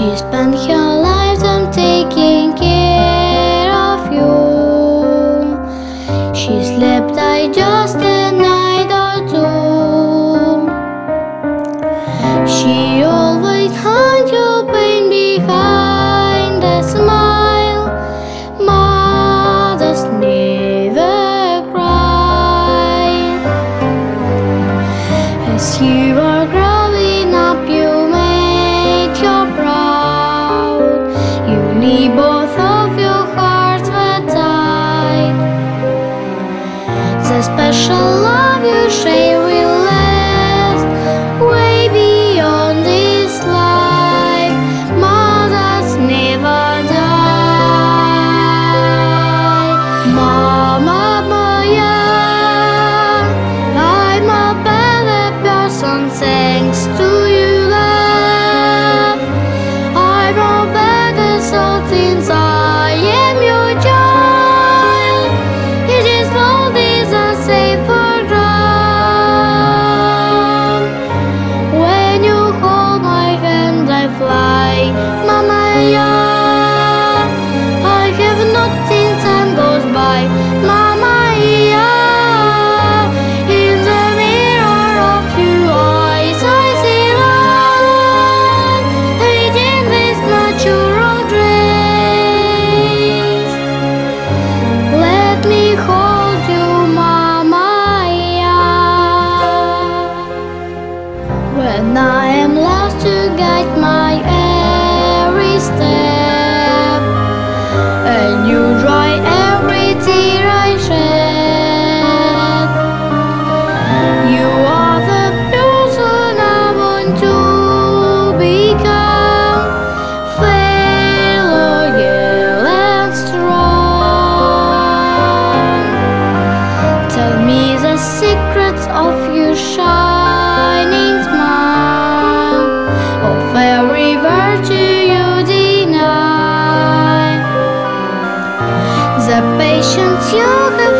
She spent her lifetime taking care of you. She slept I just a night or two. She love you, Shane. of your shining smile. Virtue you deny, the patience you have.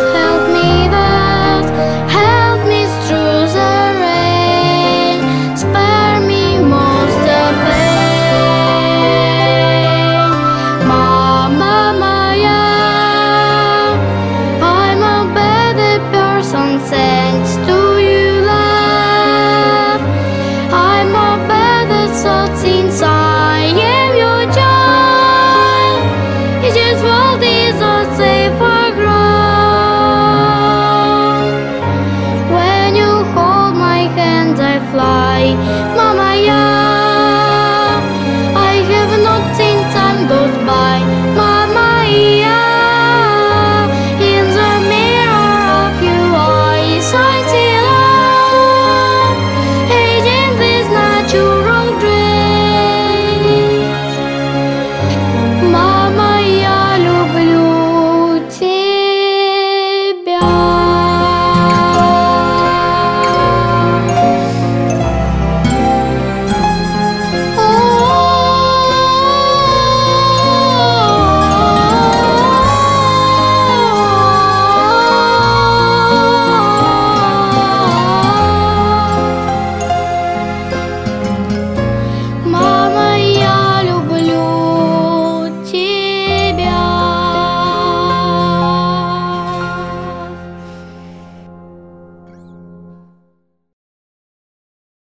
saltines on